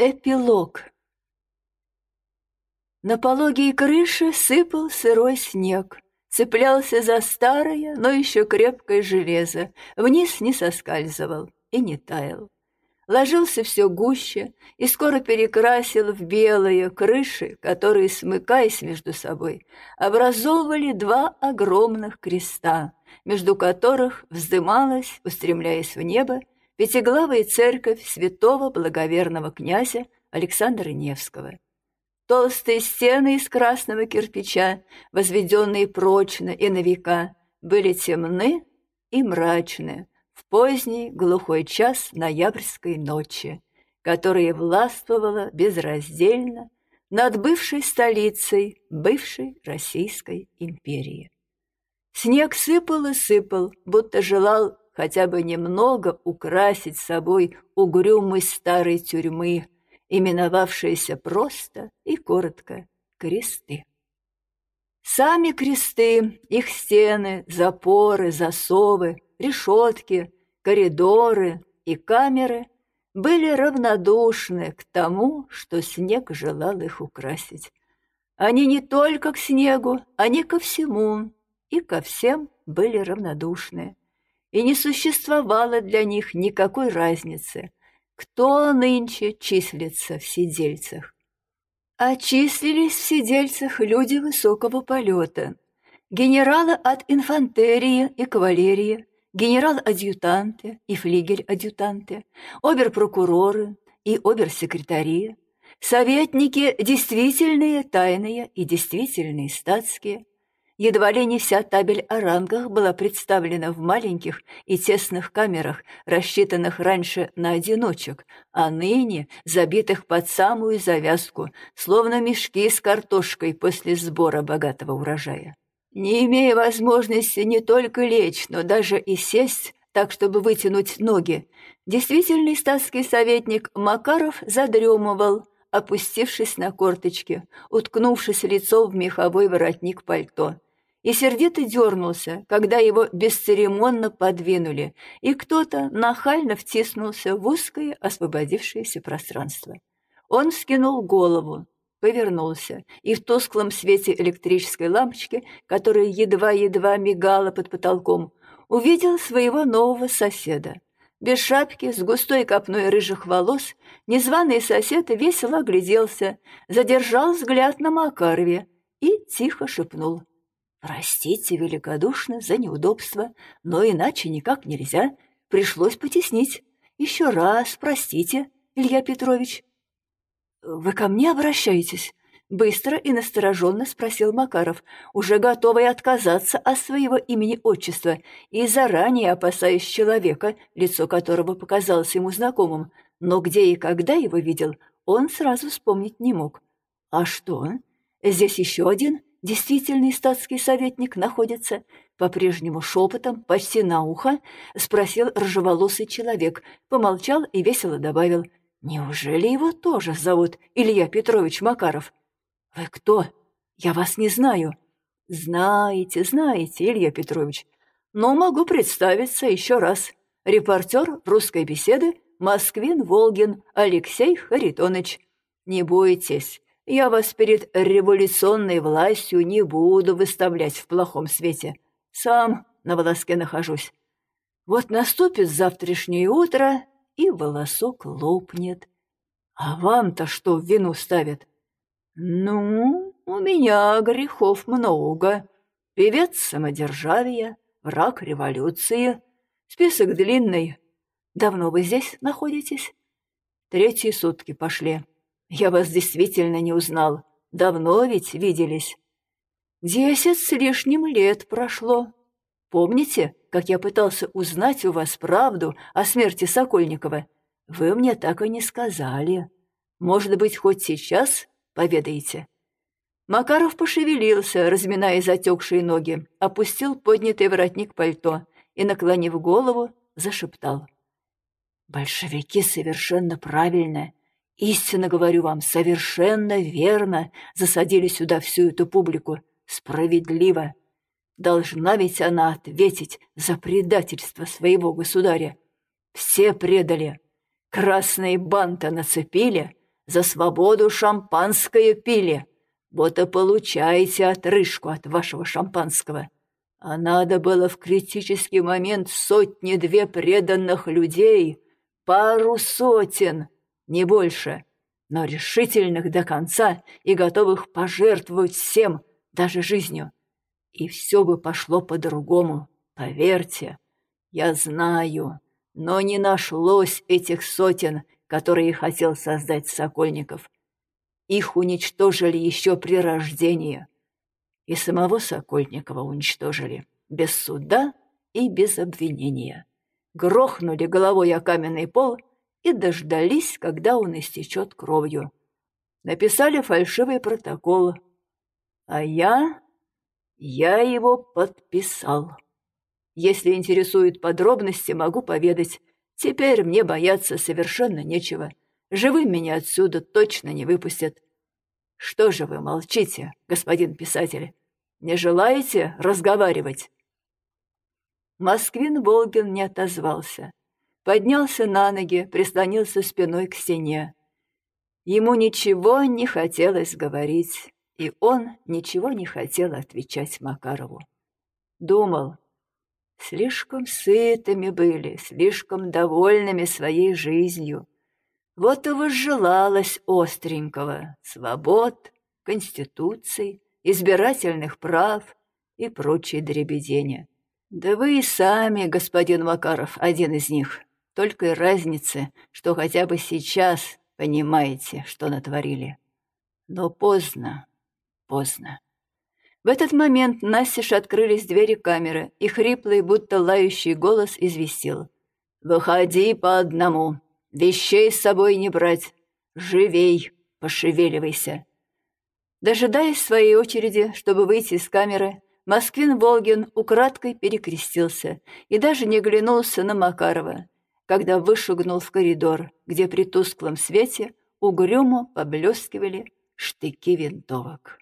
Эпилог. На пологие крыши сыпал сырой снег, цеплялся за старое, но еще крепкое железо, вниз не соскальзывал и не таял. Ложился все гуще и скоро перекрасил в белые крыши, которые, смыкаясь между собой, образовывали два огромных креста, между которых вздымалась, устремляясь в небо, пятиглавая церковь святого благоверного князя Александра Невского. Толстые стены из красного кирпича, возведенные прочно и на века, были темны и мрачны в поздний глухой час ноябрьской ночи, которая властвовала безраздельно над бывшей столицей бывшей Российской империи. Снег сыпал и сыпал, будто желал хотя бы немного украсить собой угрюмость старой тюрьмы, именовавшейся просто и коротко кресты. Сами кресты, их стены, запоры, засовы, решетки, коридоры и камеры были равнодушны к тому, что снег желал их украсить. Они не только к снегу, они ко всему и ко всем были равнодушны и не существовало для них никакой разницы, кто нынче числится в сидельцах. А числились в сидельцах люди высокого полета, генералы от инфантерии и кавалерии, генерал-адъютанты и флигель-адъютанты, обер-прокуроры и обер-секретари, советники действительные, тайные и действительные статские, Едва ли не вся табель о рангах была представлена в маленьких и тесных камерах, рассчитанных раньше на одиночек, а ныне забитых под самую завязку, словно мешки с картошкой после сбора богатого урожая. Не имея возможности не только лечь, но даже и сесть, так, чтобы вытянуть ноги, действительный статский советник Макаров задремывал, опустившись на корточки, уткнувшись лицом в меховой воротник пальто и сердито дернулся, когда его бесцеремонно подвинули, и кто-то нахально втиснулся в узкое освободившееся пространство. Он вскинул голову, повернулся, и в тусклом свете электрической лампочки, которая едва-едва мигала под потолком, увидел своего нового соседа. Без шапки, с густой копной рыжих волос, незваный сосед весело огляделся, задержал взгляд на Макарове и тихо шепнул — Простите великодушно за неудобство, но иначе никак нельзя. Пришлось потеснить. Еще раз простите, Илья Петрович. Вы ко мне обращаетесь? Быстро и настороженно спросил Макаров, уже готовый отказаться от своего имени-отчества и заранее опасаясь человека, лицо которого показалось ему знакомым, но где и когда его видел, он сразу вспомнить не мог. А что? Здесь еще один действительный статский советник находится?» По-прежнему шепотом, почти на ухо, спросил рыжеволосый человек, помолчал и весело добавил. «Неужели его тоже зовут Илья Петрович Макаров?» «Вы кто? Я вас не знаю». «Знаете, знаете, Илья Петрович. Но могу представиться еще раз. Репортер русской беседы Москвин Волгин Алексей Харитонович. Не бойтесь, я вас перед революционной властью не буду выставлять в плохом свете. Сам на волоске нахожусь. Вот наступит завтрашнее утро, и волосок лопнет. А вам-то что в вину ставят? Ну, у меня грехов много. Певец самодержавия, враг революции. Список длинный. Давно вы здесь находитесь? Третьи сутки пошли. Я вас действительно не узнал. Давно ведь виделись. Десять с лишним лет прошло. Помните, как я пытался узнать у вас правду о смерти Сокольникова? Вы мне так и не сказали. Может быть, хоть сейчас поведаете?» Макаров пошевелился, разминая затекшие ноги, опустил поднятый воротник пальто и, наклонив голову, зашептал. «Большевики совершенно правильно Истинно говорю вам, совершенно верно засадили сюда всю эту публику. Справедливо. Должна ведь она ответить за предательство своего государя. Все предали. Красные банты нацепили, за свободу шампанское пили. Вот и получаете отрыжку от вашего шампанского. А надо было в критический момент сотни-две преданных людей, пару сотен, не больше, но решительных до конца и готовых пожертвовать всем, даже жизнью. И все бы пошло по-другому, поверьте. Я знаю, но не нашлось этих сотен, которые хотел создать Сокольников. Их уничтожили еще при рождении. И самого Сокольникова уничтожили. Без суда и без обвинения. Грохнули головой о каменный пол и дождались, когда он истечет кровью. Написали фальшивый протокол. А я... я его подписал. Если интересуют подробности, могу поведать. Теперь мне бояться совершенно нечего. Живым меня отсюда точно не выпустят. Что же вы молчите, господин писатель? Не желаете разговаривать?» Москвин Волгин не отозвался. Поднялся на ноги, прислонился спиной к стене. Ему ничего не хотелось говорить, и он ничего не хотел отвечать Макарову. Думал, слишком сытыми были, слишком довольными своей жизнью. Вот и возжелалось остренького свобод, конституций, избирательных прав и прочие дребедения. Да вы и сами, господин Макаров, один из них. Только и разницы, что хотя бы сейчас понимаете, что натворили. Но поздно, поздно. В этот момент настежь открылись двери камеры, и хриплый, будто лающий голос известил. «Выходи по одному, вещей с собой не брать. Живей, пошевеливайся». Дожидаясь своей очереди, чтобы выйти из камеры, Москвин Волгин украдкой перекрестился и даже не глянулся на Макарова, когда вышагнул в коридор, где при тусклом свете угрюмо поблескивали штыки винтовок.